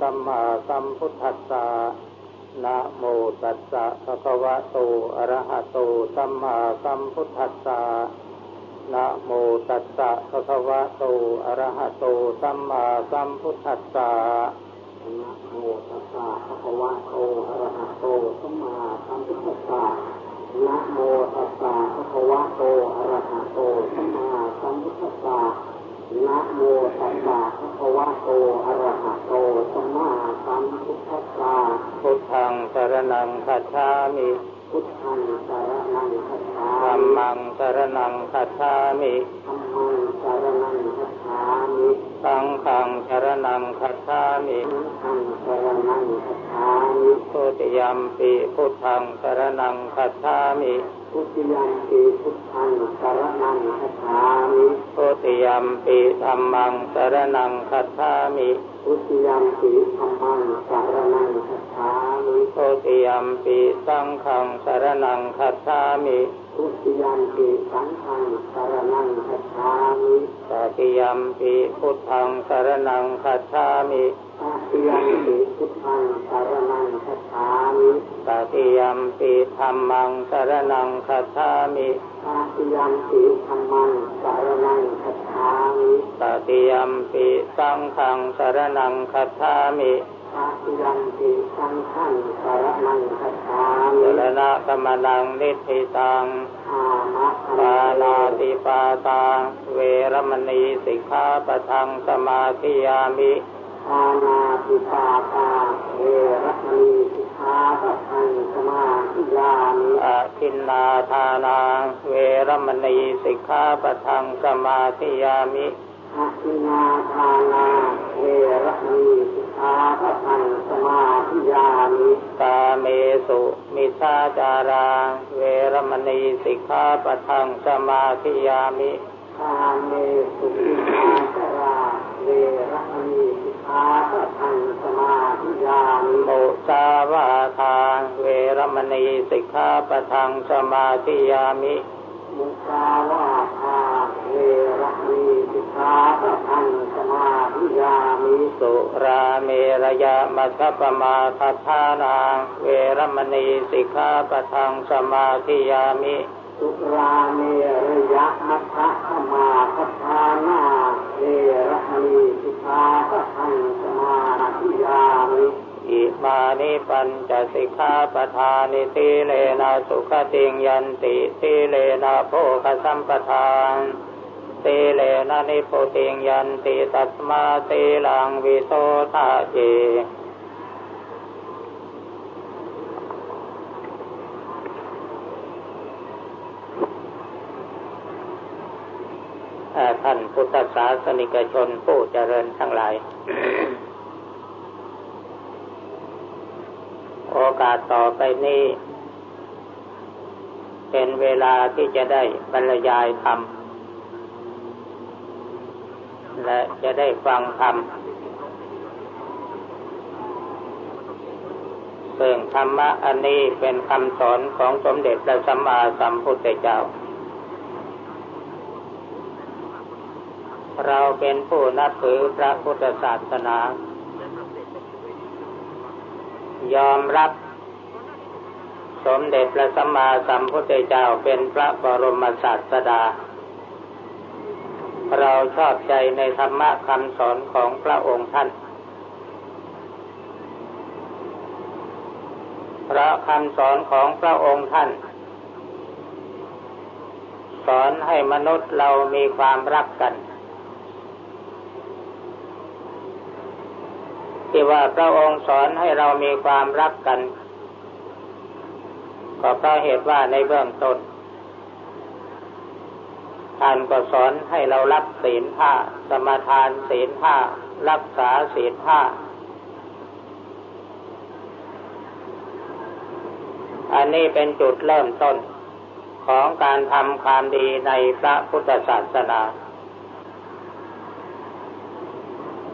สัมมาสัมพุทธัสสะนะโมตัสสะภะคะวะโต อะระหะโต สัมมาสัมพุทธัสสะนะโมตัสสะภะคะวะโต อะระหะโต สัมมาสัมพุทธัสสะนะโมตัสสะภะคะวะโต อะระหะโต สัมมาสัมพุทธัสสะนะโมตัสสะภะคะวะโต อะระหะโต สัมมาสัมพุทธัสสะนะโมตัสสะภะคะวะโต อะระหะโตสัม พุทธัสสะพุทธังสรณังคัจฉามิพุทธังสรณังคัจฉามิธัมมังสรณังคัจฉามิธัมมังสรณังคัจฉามิสังฆังสรณังคัจฉามิสังฆังสรณังคัจฉามิทุติยมปีพุทธังสรณังคัจฉามิ ทุติยมปีพุทธังสรณังคัจฉามิทุติยมปีธัมมังสรณังคัจฉามิทุติยมปีธัมมังสรณังคัจฉามิทุติยมปีสังฆังสรณังคัจฉามิทุติยมปีสังฆังสรณังคัจฉามิตติยมปีพุทธังสรณังคัจฉามิ ตติยมปีพุทธังสรณังคัจฉามิตติยมปีธรรมังสรณังคัจฉามิตติยมปีธรรมังสรณังคัจฉามิตติยมปีสังฆังสรณังคัจฉามิตติยมปีสังฆังสรณังคัจฉามิสรณะกรรมนังนิธิตังปานาติปาตาเวรมณีสิกขาปะทังสมาธิยามิ ปานาติปาตาเวรมณีสิกขาปะทังสมาธิยามิอาทินนาทานาเวรมณีสิกขาปะทังสมาธิยามิอาทินนาทานาเวรมณีสิกขาปะทังสมาธิยามิกาเมสุมิชาจาราเวรมณีสิกขาปะทังสมาธิยามิกาเมสุมิชาจาราเวรมณี สิกขาปะทังสมาธิยามิโมสาวาทาเวรมณีสิกขาปะทังสมาธิยามิมุสาวาทาเวรมณีสิกขาปะทังสมาธิยามิสุราเมรยามัชปมาทัฏฐานาเวรมณีสิกขาปะทังสมาธิยามิสุราเมรยะมัชฌะมาทัฏฐานาเวร อิมานิปัญจสิกขาปทานิสิเลนะสุขติงยันติสิเลนะโภคสัมปทานสิเลนะนิโพติงยันติตัสมาสิลังวิโสทาเจ ท่านพุทธศาสนิกชนผู้เจริญทั้งหลาย โอกาสต่อไปนี้ เป็นเวลาที่จะได้บรรยายธรรม และจะได้ฟังธรรมซึ่งธรรมะอันนี้เป็นคำสอนของสมเด็จพระสัมมาสัมพุทธเจ้า เราเป็นผู้นับถือพระพุทธศาสนา ยอมรับสมเด็จพระสัมมาสัมพุทธเจ้าเป็นพระบรมศาสดา เราชอบใจในธรรมะคำสอนของพระองค์ท่านเพราะคำสอนของพระองค์ท่านสอนให้มนุษย์เรามีความรักกัน ที่ว่าพระองค์สอนให้เรามีความรักกัน ก็เพราะเหตุว่าในเบื้องต้นท่านก็สอนให้เรารับศีลห้า สมาทานศีลห้า รักษาศีลห้า อันนี้เป็นจุดเริ่มต้นของการทำความดีในพระพุทธศาสนา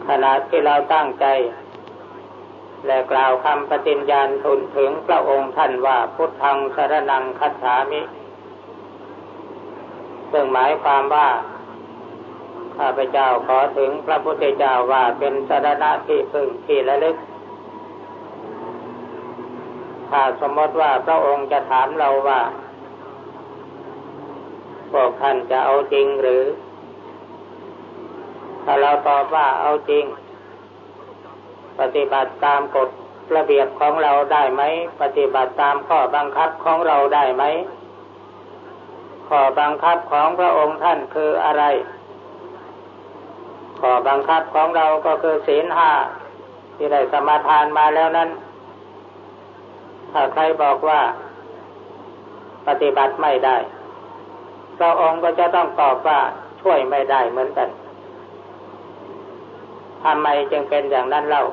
ขณะที่เราตั้งใจ และกล่าวคำปฏิญญาณทุนถึงพระองค์ท่านว่าพุทธังสรนังคัจฉามิ ซึ่งหมายความว่า ข้าพเจ้าขอถึงพระพุทธเจ้าว่าเป็นสารณะที่พึ่งที่ระลึก ถ้าสมมติว่าพระองค์จะถามเราว่า พวกท่านจะเอาจริงหรือ ถ้าเราตอบว่าเอาจริง ปฏิบัติตามกฎระเบียบของเราได้ไหม ปฏิบัติตามข้อบังคับของเราได้ไหม ข้อบังคับของพระองค์ท่านคืออะไร ข้อบังคับของเราก็คือศีลห้าที่ได้สมาทานมาแล้วนั้น ถ้าใครบอกว่า ปฏิบัติไม่ได้ พระองค์ก็จะต้องตอบว่าช่วยไม่ได้เหมือนกันทำไมจึงเป็นอย่างนั้นเล่า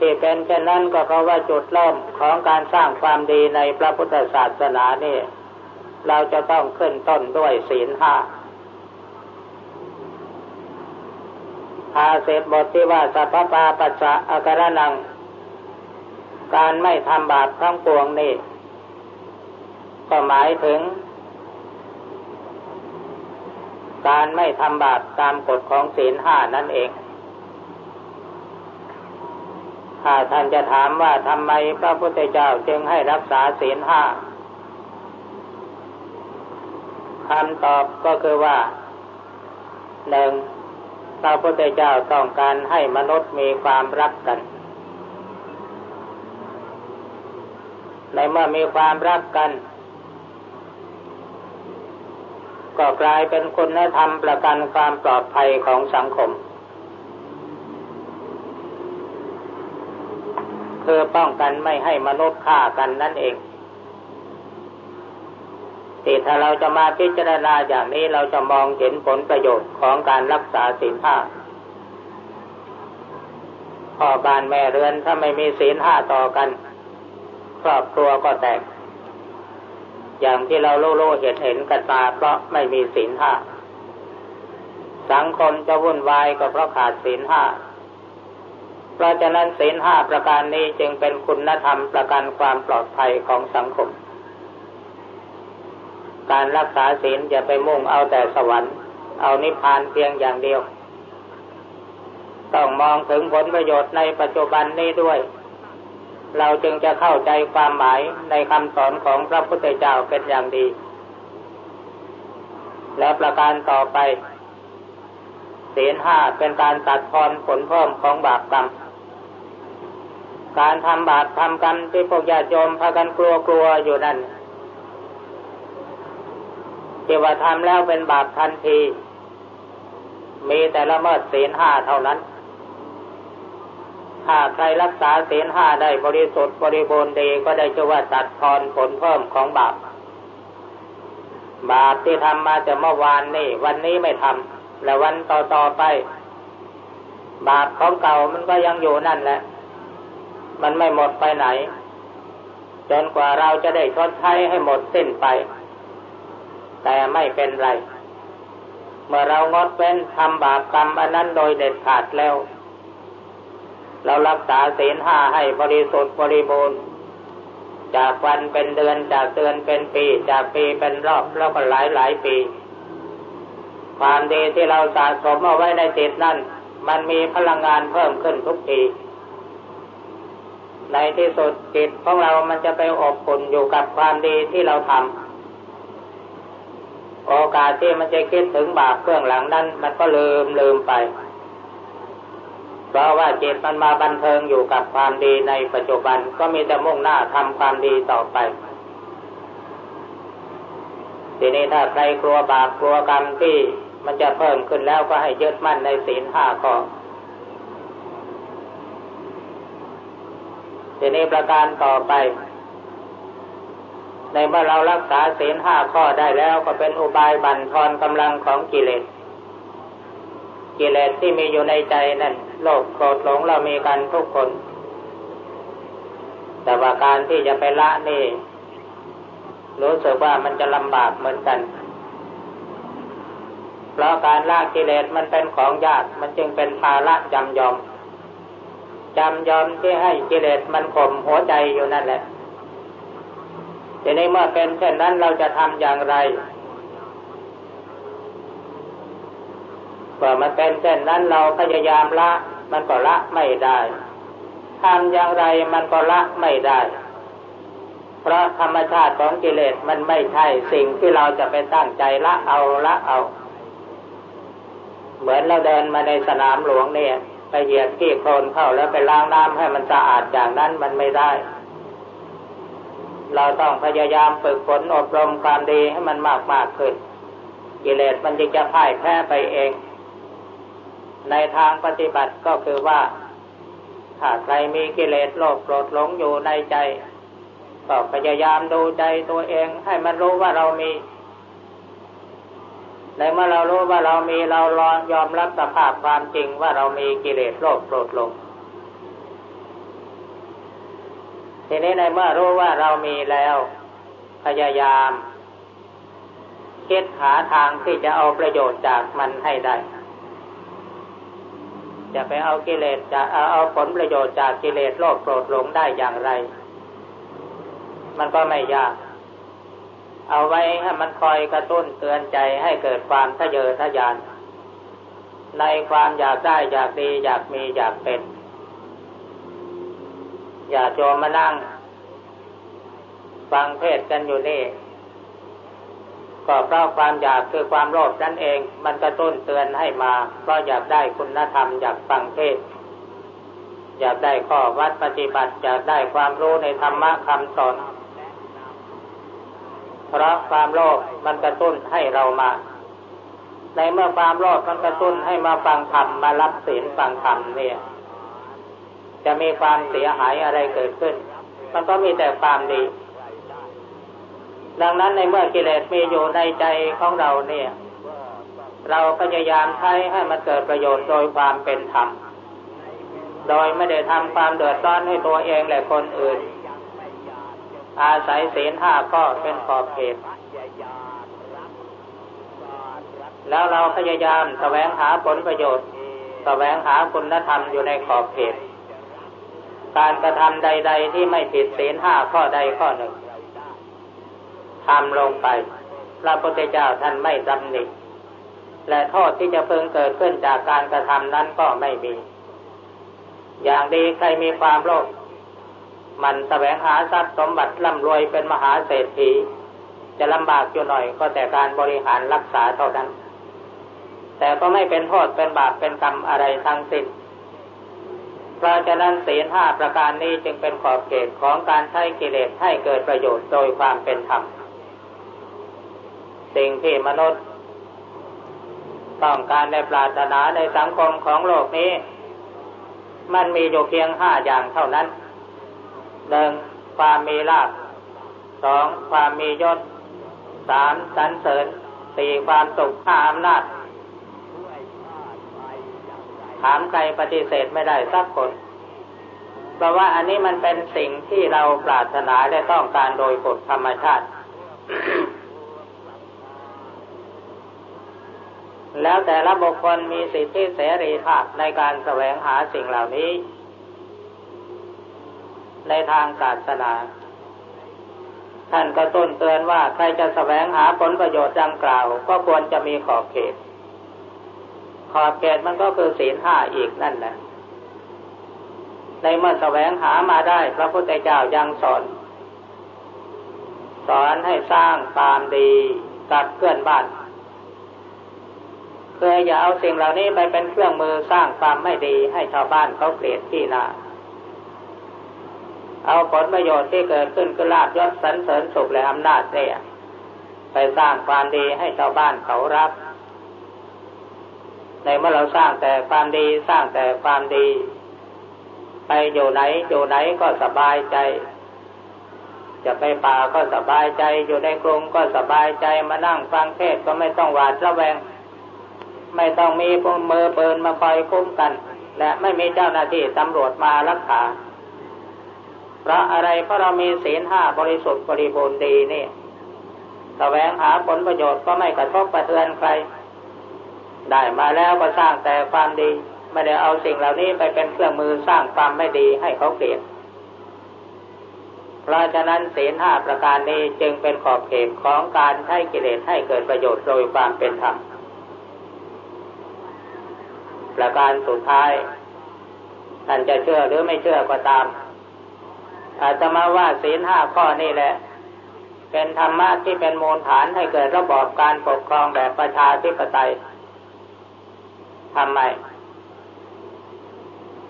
ที่เป็นเช่นนั้นก็เพราะว่าจุดเริ่มของการสร้างความดีในพระพุทธศาสนานี่ เราจะต้องขึ้นต้นด้วยศีลห้าอาเสร็จบทที่ว่าสัพพปาปัสสะอาการนัง การไม่ทำบาปทั้งปวงนี่ ก็หมายถึง การไม่ทำบาปตามกฎของศีลห้านั่นเอง ถ้าท่านจะถามว่าทำไมพระพุทธเจ้าจึงให้รักษาศีลห้าคำตอบก็คือว่าหนึ่งพระพุทธเจ้าต้องการให้มนุษย์มีความรักกัน ในเมื่อมีความรักกัน ก็กลายเป็นคุณธรรมประกันความปลอดภัยของสังคม คือป้องกันไม่ให้มนุษย์ฆ่ากันนั่นเองที่ถ้าเราจะมาพิจารณาอย่างนี้เราจะมองเห็นผลประโยชน์ของการรักษาศีลห้าพ่อบ้านแม่เรือนถ้าไม่มีศีลห้าต่อกัน ครอบครัวก็แตก อย่างที่เราโลโลเห็นเห็นกันมาเพราะไม่มีศีลห้าสังคมจะวุ่นวายก็เพราะขาดศีลห้า เพราะฉะนั้นศีลห้าประการนี้จึงเป็นคุณธรรมประกันความปลอดภัยของสังคม การรักษาศีลอย่าไปมุ่งเอาแต่สวรรค์ เอานิพพานเพียงอย่างเดียว ต้องมองถึงผลประโยชน์ในปัจจุบันนี้ด้วย เราจึงจะเข้าใจความหมายในคำสอนของพระพุทธเจ้าเป็นอย่างดี และประการต่อไปศีลห้าเป็นการตัดทอนผลเพิ่มของบาปกรรม การทำบาปทำกรรมที่พวกญาติโยมพากันกลัวกลัวอยู่นั่นที่ว่าทำแล้วเป็นบาปทันที มีแต่ละเมิดศีลห้าเท่านั้น ถ้าใครรักษาศีลห้าได้บริสุทธิ์บริบูรณ์ดีก็ได้ชื่อว่าตัดทอนผลเพิ่มของบาป บาปที่ทำมาจะเมื่อวานนี่วันนี้ไม่ทำและวันต่อต่อไป บาปของเก่ามันก็ยังอยู่นั่นแหละ มันไม่หมดไปไหน จนกว่าเราจะได้ชดใช้ให้หมดสิ้นไป แต่ไม่เป็นไร เมื่อเรางดเว้นทำบาปกรรมอันนั้นโดยเด็ดขาดแล้ว เรารักษาศีลห้าให้บริสุทธิ์บริบูรณ์จากวันเป็นเดือนจากเดือนเป็นปี จากปีเป็นรอบแล้วก็หลายหลายปี ความดีที่เราสะสมเอาไว้ในจิตนั่นมันมีพลังงานเพิ่มขึ้นทุกที ในที่สุดจิตของเรามันจะไปอบอุ่นอยู่กับความดีที่เราทำโอกาสที่มันจะคิดถึงบาปเบื้องหลังนั้น มันก็ลืมลืมไป เพราะว่าจิตมันมาบันเทิงอยู่กับความดีในปัจจุบันก็มีแต่มุ่งหน้าทำความดีต่อไปทีนี้ถ้าใครกลัวบาปกลัวกรรมที่มันจะเพิ่มขึ้นแล้วก็ให้ยึดมั่นในศีลห้าข้อ ทีนี้ประการต่อไป ในเมื่อเรารักษาศีลห้าข้อได้แล้วก็เป็นอุบายบั่นทอนกำลังของกิเลส กิเลสที่มีอยู่ในใจนั่นโลภโกรธหลงเรามีกันทุกคน แต่ว่าการที่จะไปละนี่ รู้สึกว่ามันจะลำบากเหมือนกัน เพราะการละกิเลสมันเป็นของยากมันจึงเป็นภาระจำยอม จำยอมที่ให้กิเลสมันข่มหัวใจอยู่นั่นแหละทีนี้เมื่อเป็นเช่นนั้นเราจะทำอย่างไรว่ามันเป็นเช่นนั้นเราพยายามละ มันก็ละไม่ได้ทำอย่างไรมันก็ละไม่ได้ เพราะธรรมชาติของกิเลสมันไม่ใช่สิ่งที่เราจะไปตั้งใจละเอาละเอา เหมือนเราเดินมาในสนามหลวงเนี่ย ไปเหยียดขี้โคลนเข้าแล้วไปล้างน้ำให้มันสะอาดอย่างนั้นมันไม่ได้ เราต้องพยายามฝึกฝนอบรมความดีให้มันมากมากขึ้นกิเลสมันจึงจะพ่ายแพ้ไปเอง ในทางปฏิบัติก็คือว่าถ้าใครมีกิเลสโลภโกรธหลงอยู่ในใจ ก็พยายามดูใจตัวเองให้มันรู้ว่าเรามี ในเมื่อเรารู้ว่าเรามีเรายอมรับสภาพความจริงว่าเรามีกิเลสโลภโกรธหลงทีนี้ในเมื่อรู้ว่าเรามีแล้ว พยายามคิดหาทางที่จะเอาประโยชน์จากมันให้ได้ จะไปเอากิเลสจะเอาเอาผลประโยชน์จากกิเลสโลภโกรธหลงได้อย่างไร มันก็ไม่ยาก เอาไว้ให้มันคอยกระตุ้นเตือนใจให้เกิดความทะเยอทะยาน ในความอยากได้อยากดีอยากมีอยากเป็น อย่าโจมมานั่ง ฟังเทศกันอยู่นี่ก็เพราะความอยากคือความโลภนั่นเองมันกระตุ้นเตือนให้มา เพราะอยากได้คุณธรรมอยากฟังเทศ อยากได้ข้อวัดปฏิบัติ อยากได้ความรู้ในธรรมะคำสอน เพราะความโลภมันกระตุ้นให้เรามา ในเมื่อความโลภมันกระตุ้นให้มาฟังธรรมมารับศีลฟังธรรมเนี่ย จะมีความเสียหายอะไรเกิดขึ้น มันก็มีแต่ความดี ดังนั้นในเมื่อกิเลสมีอยู่ในใจของเราเนี่ย เราพยายามใช้ให้มันเกิดประโยชน์โดยความเป็นธรรม โดยไม่ได้ทำความเดือดร้อนให้ตัวเองและคนอื่น อาศัยศีลห้าก็เป็นขอบเขต แล้วเราพยายามแสวงหาผลประโยชน์ แสวงหาคุณธรรมอยู่ในขอบเขต การกระทำใด ๆ ที่ไม่ผิดศีลห้าข้อใดข้อหนึ่งทำลงไป พระพุทธเจ้าท่านไม่ตำหนิและโทษที่จะเพิ่งเกิดขึ้นจากการกระทำนั้นก็ไม่มี อย่างดีใครมีความโลภ มันแสวงหาทรัพย์สมบัติร่ำรวยเป็นมหาเศรษฐี จะลำบากอยู่หน่อยก็แต่การบริหารรักษาเท่านั้น แต่ก็ไม่เป็นโทษเป็นบาปเป็นกรรมอะไรทั้งสิ้นเพราะฉะนั้นศีลห้าประการนี้จึงเป็นขอบเขตของการใช้กิเลสให้เกิดประโยชน์โดยความเป็นธรรม สิ่งที่มนุษย์ต้องการในปรารถนาในสังคมของโลกนี้ มันมีอยู่เพียงห้าอย่างเท่านั้น หนึ่งความมีลาภสองความมียศสามสรรเสริญสี่ความสุขห้าอำนาจ ถามใครปฏิเสธไม่ได้สักคนเพราะว่าอันนี้มันเป็นสิ่งที่เราปรารถนาและต้องการโดยกฎธรรมชาติ แล้วแต่ละบุคคลมีสิทธิเสรีภาพในการแสวงหาสิ่งเหล่านี้ ในทางศาสนา ท่านก็ต้นเตือนว่าใครจะแสวงหาผลประโยชน์ดังกล่าว ก็ควรจะมีขอบเขต ขอบเขตมันก็คือศีลห้าอีกนั่นแหละในเมื่อแสวงหามาได้ พระพุทธเจ้ายังสอน สอนให้สร้างความดีกับเพื่อนบ้านเคยอย่าเอาสิ่งเหล่านี้ไปเป็นเครื่องมือสร้างความไม่ดีให้ชาวบ้านเขาเกลียดที่นา เอาผลประโยชน์ที่เกิดขึ้นคือลาบยศสรรเสริญสุขและอำนาจเนี่ยไปสร้างความดีให้ชาวบ้านเขารับ ในเมื่อเราสร้างแต่ความดีสร้างแต่ความดี ไปอยู่ไหนอยู่ไหนก็สบายใจ จะไปป่าก็สบายใจ อยู่ในกรุงก็สบายใจมานั่งฟังเทศก็ไม่ต้องหวาดระแวง ไม่ต้องมีพวกมือปืนมาคอยคุ้มกัน และไม่มีเจ้าหน้าที่ตำรวจมารักษา ราะอะไรเพราะเรามีศีลห้าบริสุทธิ์บริบูรณ์ดีนี่แสวงหาผลประโยชน์ก็ไม่กระทบกระเทือนใคร ได้มาแล้วก็สร้างแต่ความดี ไม่ได้เอาสิ่งเหล่านี้ไปเป็นเครื่องมือสร้างความไม่ดีให้เขาเกลียดเพราะฉะนั้นศีลห้าประการนี้จึงเป็นขอบเขตของการใช้กิเลสให้เกิดประโยชน์โดยความเป็นธรรม ประการสุดท้ายท่านจะเชื่อหรือไม่เชื่อก็ตาม อาจจะมาว่าศีลห้าข้อนี่แหละ เป็นธรรมะที่เป็นมูลฐานให้เกิดระบอบการปกครองแบบประชาธิปไตยทำไม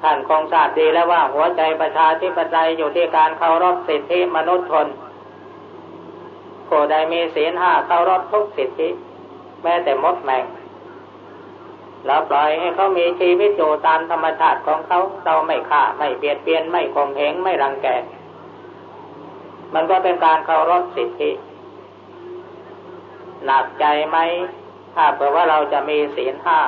ท่านคงทราบดีแล้วว่าหัวใจประชาธิปไตยอยู่ที่การเคารพสิทธิมนุษยชนผู้ใดมีศีลห้าเคารพทุกสิทธิ แม้แต่มดแมงแล้วปล่อยให้เขามีชีวิตอยู่ตามธรรมชาติของเขาเราไม่ฆ่าไม่เบียดเบียนไม่ข่มเหงไม่รังแก มันก็เป็นการเคารพสิทธิ หนักใจไหม ถ้าเผื่อว่าเราจะมีศีลห้า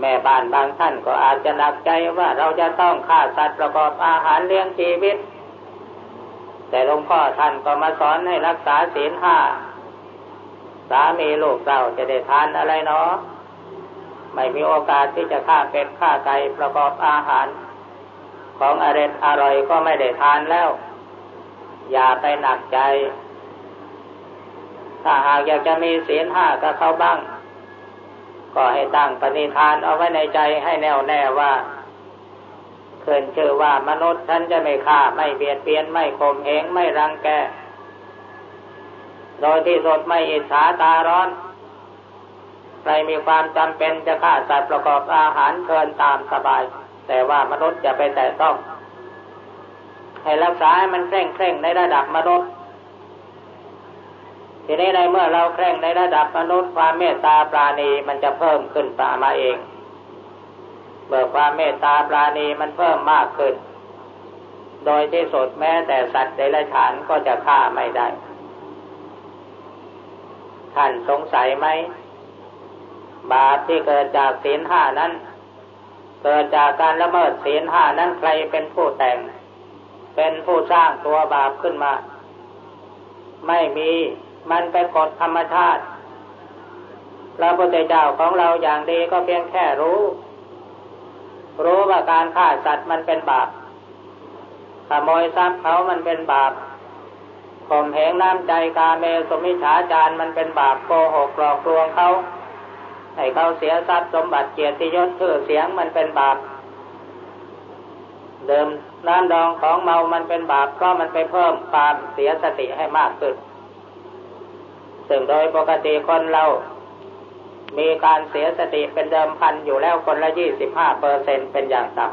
แม่บ้านบางท่านก็อาจจะหนักใจว่าเราจะต้องฆ่าสัตว์ประกอบอาหารเลี้ยงชีวิต แต่หลวงพ่อท่านก็มาสอนให้รักษาศีลห้า สามีลูกเราจะได้ทานอะไรเนาะไม่มีโอกาสที่จะฆ่าเป็ดฆ่าไก่ประกอบอาหาร ของอร่อยอร่อยก็ไม่ได้ทานแล้ว อย่าไปหนักใจ ถ้าหากอยากจะมีศีลห้าก็เขาบ้าง ก็ให้ตั้งปณิธานเอาไว้ในใจให้แน่วแน่ว่าเคินชื่อว่ามนุษย์ฉันจะไม่ฆ่าไม่เบียดเบียนไม่ข่มเหงไม่รังแก โดยที่สดไม่อิจฉาตาร้อนใครมีความจำเป็นจะฆ่าสัตว์ประกอบอาหารเชิญตามสบาย แต่ว่ามนุษย์จะไปแต่ต้อง ให้รักษาให้มันเคร่งเคร่งในระดับมนุษย์ทีนี้ในเมื่อเราเคร่งในระดับมนุษย์ความเมตตาปราณีมันจะเพิ่มขึ้นตามมาเอง เมื่อความเมตตาปราณีมันเพิ่มมากขึ้น โดยที่สุดแม้แต่สัตว์เดรัจฉานก็จะฆ่าไม่ได้ ท่านสงสัยไหม บาปที่เกิดจากศีลห้านั้น เกิดจากการละเมิดศีลห้านั้นใครเป็นผู้แต่ง เป็นผู้สร้างตัวบาปขึ้นมา ไม่มีมันเป็นกฎธรรมชาติพระพุทธเจ้าของเราอย่างดีก็เพียงแค่รู้ รู้ว่าการฆ่าสัตว์มันเป็นบาปขโมยทรัพย์เขามันเป็นบาปข่มเหงน้ำใจกาเมสมิฉาจารมันเป็นบาปโกหกหลอกลวงเขาให้เขาเสียทรัพย์สมบัติเกียรติยศชื่อเสียงมันเป็นบาป เดิมน้ำดองของเมามันเป็นบาปเพราะมันไปเพิ่มความเสียสติให้มากขึ้น ซึ่งโดยปกติคนเรา มีการเสียสติเป็นเดิมพันอยู่แล้วคนละยี่สิบห้าเปอร์เซ็นเป็นอย่างต่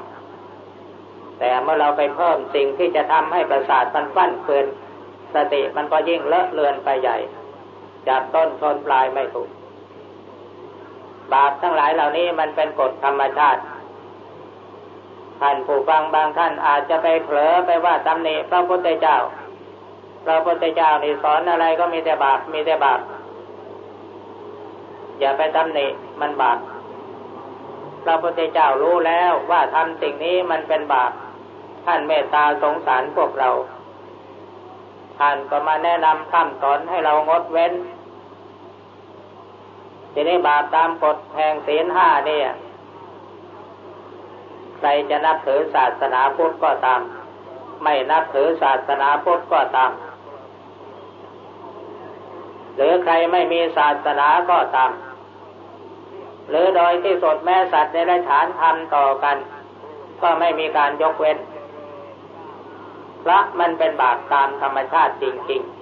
ำแต่เมื่อเราไปเพิ่มสิ่งที่จะทำให้ประสาทมันฟั่นเฟือนสติมันก็ยิ่งเลอะเลือนไปใหญ่ จากต้นชนปลายไม่ถูก บาปทั้งหลายเหล่านี้มันเป็นกฎธรรมชาติ ท่านผู้ฟังบางท่านอาจจะไปเผลอไปว่าตำหนิพระพุทธเจ้า พระพุทธเจ้านี่สอนอะไรก็มีแต่บาปมีแต่บาปอย่าไปตำหนิมันบาปพระพุทธเจ้ารู้แล้วว่าทำสิ่งนี้มันเป็นบาปท่านเมตตาสงสารพวกเรา ท่านก็มาแนะนำคำสอนให้เรางดเว้นทีนี้บาปตามกฎแห่งศีลห้าเนี่ย ใครจะนับถือศาสนาพุทธก็ตาม ไม่นับถือศาสนาพุทธก็ตาม หรือใครไม่มีศาสนาก็ตาม หรือโดยที่สดแม่สัตว์ในไรฐานทำต่อกัน ก็ไม่มีการยกเว้นพระมันเป็นบาปตามธรรมชาติจริงๆ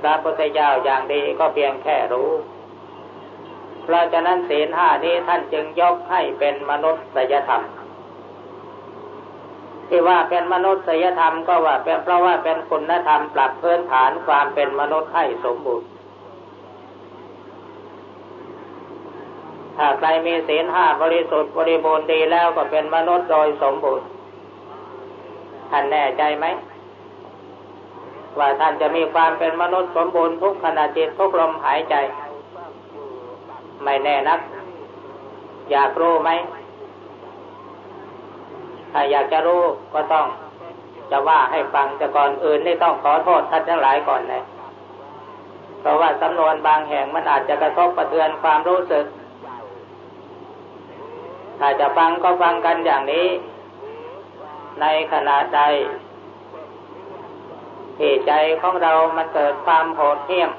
พระพุทธเจ้าอย่างดีก็เพียงแค่รู้ เพราะฉะนั้นศีลห้านี้ท่านจึงยกให้เป็นมนุษยธรรม ที่ว่าเป็นมนุษยธรรมก็ว่าเป็นเพราะว่าเป็นคุณธรรมปรับพื้นฐานความเป็นมนุษย์ให้สมบูรณ์ถ้าใครมีศีลห้าบริสุทธิ์บริบูรณ์ดีแล้วก็เป็นมนุษย์โดยสมบูรณ์ท่านแน่ใจไหมว่าท่านจะมีความเป็นมนุษย์สมบูรณ์ทุกขณะจิตทุกลมหายใจ ไม่แน่นัก อยากรู้ไหมถ้าอยากจะรู้ก็ต้อง จะว่าให้ฟังแต่ก่อนอื่นนี่ต้องขอโทษท่านทั้งหลายก่อนเลยเพราะว่าสำนวนบางแห่งมันอาจจะกระทบกระเทือนความรู้สึก ถ้าจะฟังก็ฟังกันอย่างนี้ ในขณะใดที่ใจของเรามันเกิดความโหดเหี้ยม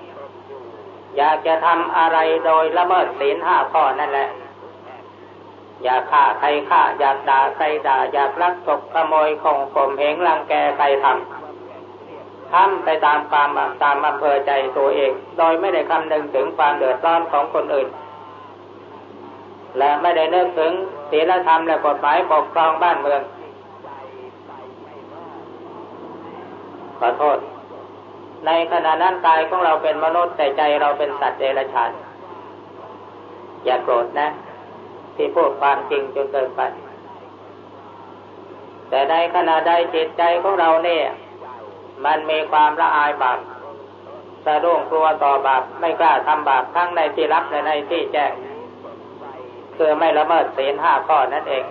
อยากจะทำอะไรโดยละเมิดศีลห้าข้อนั่นแหละ อยากฆ่าใครฆ่า อยากด่าใครด่า อยากลักตกขโมยของข่มเหงรังแกใครทำทำไปตามความตามอำเภอใจตัวเอง โดยไม่ได้คำนึงถึงความเดือดร้อนของคนอื่น และไม่ได้นึกถึงศีลธรรมและกฎหมายปกครองบ้านเมืองขอโทษ ในขณะนั้นกายของเราเป็นมนุษย์แต่ใจเราเป็นสัตว์เดรัจฉาน อย่าโกรธนะ ที่พูดความจริงจนเกินไป แต่ในขณะใดจิตใจของเราเนี่ย มันมีความละอายบาปสะดุ้งกลัวต่อบาปไม่กล้าทำบาปทั้งในที่รับและในที่แจ้ง คือไม่ละเมิดศีลห้าข้อนั่นเอง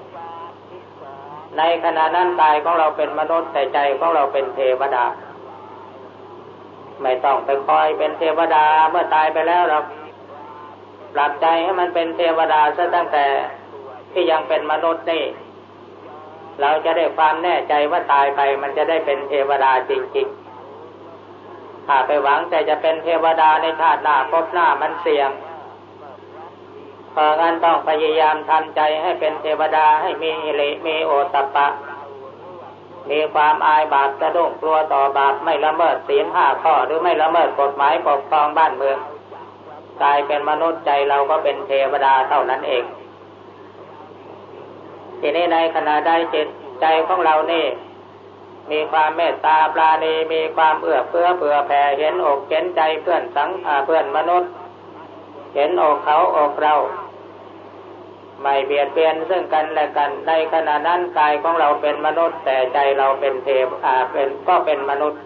ในขณะนั้นกายของเราเป็นมนุษย์แต่ใจของเราเป็นเทวดา ไม่ต้องไปคอยเป็นเทวดาเมื่อตายไปแล้วเราปรับใจให้มันเป็นเทวดาซะตั้งแต่ที่ยังเป็นมนุษย์นี่ เราจะได้ความแน่ใจว่าตายไป มันจะได้เป็นเทวดาจริงๆถ้าไปหวังแต่จะเป็นเทวดาในชาติหน้าพบหน้ามันเสี่ยงเพราะงั้นต้องพยายามทำใจให้เป็นเทวดาให้มีอิริมีโอตปะ มีความอายบาปสะดุ้งกลัวต่อบาปไม่ละเมิดศีลห้าข้อหรือไม่ละเมิดกฎหมายปกครองบ้านเมืองกลายเป็นมนุษย์ใจเราก็เป็นเทวดาเท่านั้นเอง ทีนี้ในขณะใดจิตใจของเรานี่ มีความเมตตาปราณีมีความเอื้อเฟื้อเผื่อแผ่เห็นอกเห็นใจเพื่อนสังเพื่อนมนุษย์ เห็นอกเขาอกเรา ไม่เบียดเบียนซึ่งกันและกัน ในขณะนั้นกายของเราเป็นมนุษย์ แต่ใจเราเป็นเทพอ่าเป็นก็เป็นมนุษย์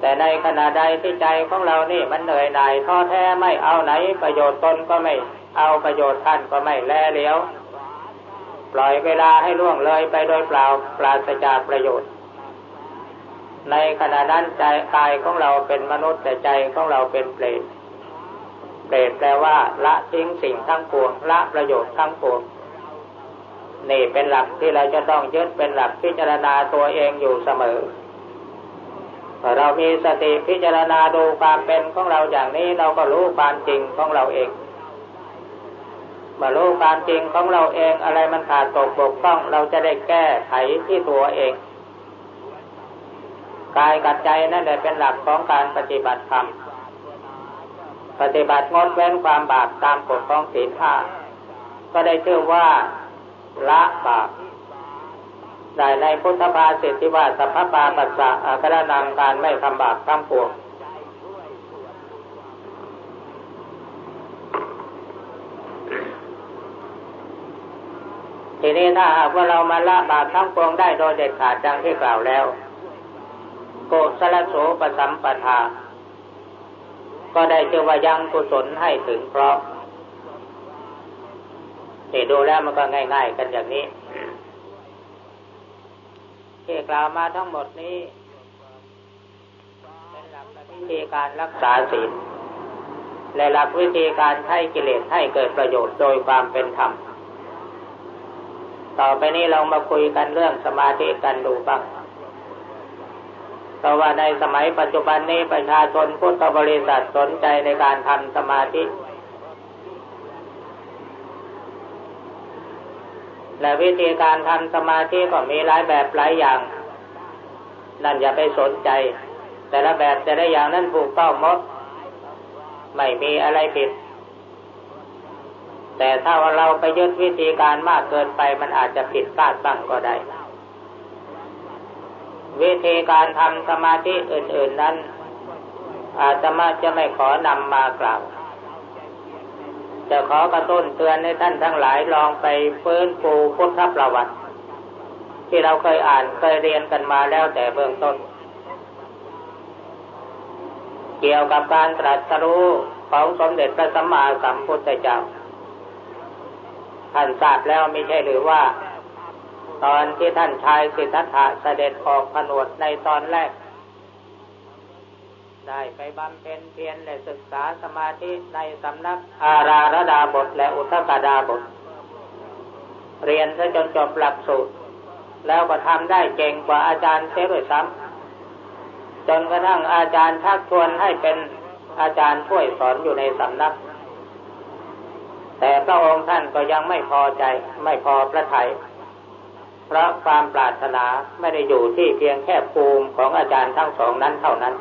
แต่ในขณะใดที่ใจของเรานี่มันเหนื่อยหน่ายท้อแท้ไม่เอาไหน ประโยชน์ตนก็ไม่เอาประโยชน์ท่านก็ไม่แลเลี้ยว ปล่อยเวลาให้ล่วงเลยไปโดยเปล่าปราศจากประโยชน์ ในขณะนั้นใจกายของเราเป็นมนุษย์แต่ใจของเราเป็นเปรต เปรตแปลว่า ละทิ้งสิ่งทั้งปวง ละประโยชน์ทั้งปวงนี่เป็นหลักที่เราจะต้องยึดเป็นหลักพิจารณาตัวเองอยู่เสมอเรามีสติพิจารณาดูความเป็นของเราอย่างนี้เราก็รู้ความจริงของเราเองมารู้ความจริงของเราเองอะไรมันขาดตกบกพร่อง เราจะได้แก้ไขที่ตัวเอง กายกับใจนั่นแหละเป็นหลักของการปฏิบัติธรรม ปฏิบัติงดเว้นความบาปตามกฎของศีลห้าก็ได้ชื่อว่าละบาปได้ในพุทธภาษิที่ว่าสัพพปาปัสสะอาการนำการไม่ทำบาปทั้งปวงทีนี้ถ้าหากว่าเรามาละบาปทั้งปวงได้โดยเด็ดขาดดังที่กล่าวแล้ว โกสลโสปสัมปทา ก็ได้ชื่อว่ายังกุศลให้ถึงเพราะที่ดูแล้วมันก็ง่าย ๆ กันอย่างนี้ที่กล่าวมาทั้งหมดนี้เป็นหลักวิธีการรักษาศีลและหลักวิธีการใช้กิเลสให้เกิดประโยชน์โดยความเป็นธรรม ต่อไปนี้เรามาคุยกันเรื่องสมาธิกันดูบ้าง เพราะว่าในสมัยปัจจุบันนี้ประชาชนพุทธบริษัทสนใจในการทำสมาธิ และวิธีการทำสมาธิก็มีหลายแบบหลายอย่าง นั่นอย่าไปสนใจ แต่ละแบบแต่ละอย่างนั้นถูกต้องหมด ไม่มีอะไรผิด แต่ถ้าเราไปยึดวิธีการมากเกินไปมันอาจจะผิดพลาดบ้างก็ได้ วิธีการทำสมาธิอื่น ๆ นั้นอาตมาจะไม่ขอนำมากล่าวจะขอกระตุ้นเตือนให้ท่านทั้งหลายลองไปฟื้นฟูพุทธประวัติ ที่เราเคยอ่านเคยเรียนกันมาแล้วแต่เบื้องต้น เกี่ยวกับการตรัสรู้ของสมเด็จพระสัมมาสัมพุทธเจ้าท่านทราบแล้วไม่ใช่หรือว่า ตอนที่ท่านชายสิทธัตถะเสด็จออกผนวดในตอนแรก ได้ไปบำเพ็ญเพียรและศึกษาสมาธิในสำนักอาราระดาบทและอุทกดาบท เรียนซะจนจบหลักสูตร แล้วก็ทำได้เก่งกว่าอาจารย์เสียด้วยซ้ำจนกระทั่งอาจารย์ชักชวนให้เป็นอาจารย์ช่วยสอนอยู่ในสำนัก แต่พระองค์ท่านก็ยังไม่พอใจไม่พอพระทยัย เพราะความปรารถนาไม่ได้อยู่ที่เพียงแค่ภูมิของอาจารย์ทั้งสองนั้นเท่านั้น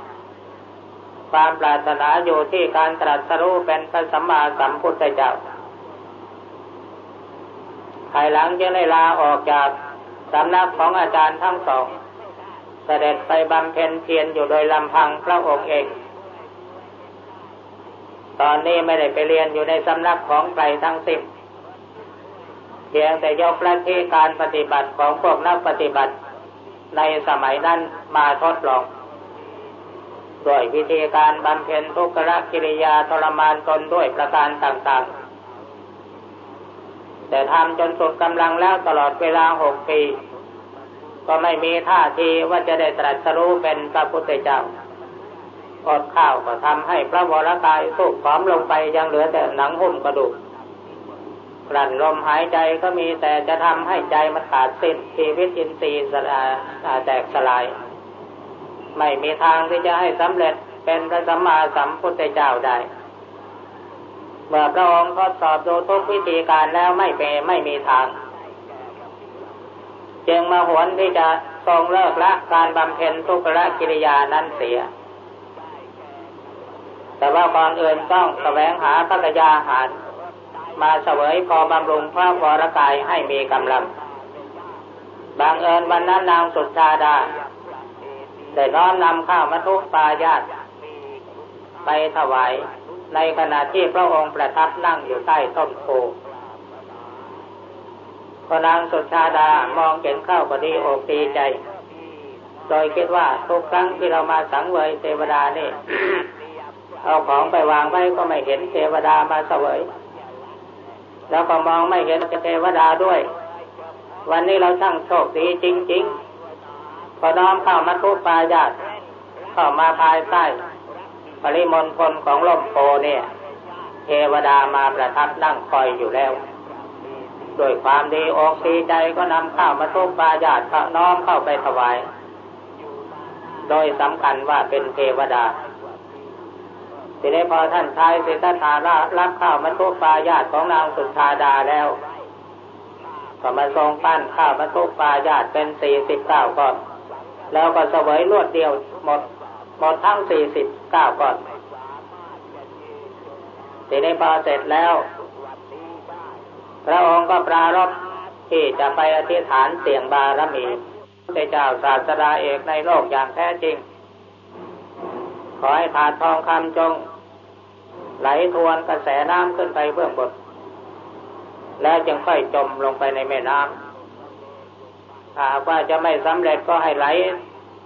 ความปรารถนาอยู่ที่การตรัสรู้เป็นพระสัมมาสัมพุทธเจ้าภายหลังจะได้ลาออกจากสำนักของอาจารย์ทั้งสองเสด็จไปบำเพ็ญเพียรอยู่โดยลำพังพระองค์เอง ตอนนี้ไม่ได้ไปเรียนอยู่ในสำนักของใครทั้งสิ้น พียงแต่ยกระที่การปฏิบัติของพวกนักปฏิบัติในสมัยนั้นมาทดลองด้วยวิธีการบำเพ็ญทุกขกิริยาทรมานตนด้วยประการต่างๆ แต่ทำจนสุดกำลังแล้วตลอดเวลาหกปี ก็ไม่มีท่าทีว่าจะได้ตรัสรู้เป็นพระพุทธเจ้าอดข้าวก็ทำให้พระวรกายสุกผอมลงไปยังเหลือแต่หนังหุ้มกระดูก กลั่นลมหายใจก็มีแต่จะทำให้ใจมันขาดสิ้นชีวิตอินทรีย์แตกสลาย ไม่มีทางที่จะให้สำเร็จเป็นพระสัมมาสัมพุทธเจ้าได้เมื่อพระองค์ทดสอบดูทุกวิธีการแล้วไม่เป็นไม่มีทาง จึงมาหวนที่จะทรงเลิกละการบำเพ็ญทุกขละกิริยานั้นเสีย แต่ว่าก่อนอื่นต้องแสวงหาพระกยาหาร มาเสวยพอบำรุงพระวรกายให้มีกำลังบางเอิญวันนั้นนางสุชาดาได้น้อมนำข้าวมัทุปายาตไปถวายในขณะที่พระองค์ประทับนั่งอยู่ใต้ต้นโพพอนางสุชาดามองเห็นข้าวก็ดีอกดีใจ โดยคิดว่าทุกครั้งที่เรามาสังเวยเทวดานี่ เอาของไปวางไว้ก็ไม่เห็นเทวดามาเสวย แล้วก็มองไม่เห็นเทวดาด้วย วันนี้เราช่างโชคดีจริง ๆ พอน้อมเข้ามาทุปายาตเข้ามาภายใต้ปริมณฑลของลมโพเนี่ย เทวดามาประทับนั่งคอยอยู่แล้วโดยความดีอกดีใจก็นำข้าวมาทุปาญาตน้อมเข้าไปถวาย โดยสำคัญว่าเป็นเทวดา ทีนี้พอท่านชายสิทธารารับข้าวมาทุกปาญาติของนางสุธาดาแล้วก็มาทรงปั้นข้าวมาทุกปาญาติเป็นสี่สิบเก้าก้อน แล้วก็เสวยรวดเดียวหมดหมดทั้งสี่สิบเก้าก่อนทีนี้พอเสร็จแล้ว พระองค์ก็ปรารบที่จะไปอธิษฐานเสียงบารมีพระเจ้าศาสดาเอกในโลกอย่างแท้จริง ขอให้ถาทองคำจง ไหลทวนกระแสน้ำขึ้นไปเบื้องบน แล้วจึงค่อยจมลงไปในแม่น้ำถ้าว่าจะไม่สำเร็จก็ให้ไหล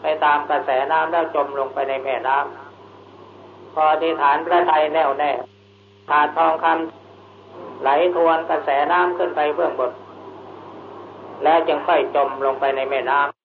ไปตามกระแสน้ำแล้วจมลงไปในแม่น้ำพอที่ฐานพระไทยแน่วแน่ถาดทองคำไหลทวนกระแสน้ำขึ้นไปเบื้องบน แล้วจึงค่อยจมลงไปในแม่น้ำ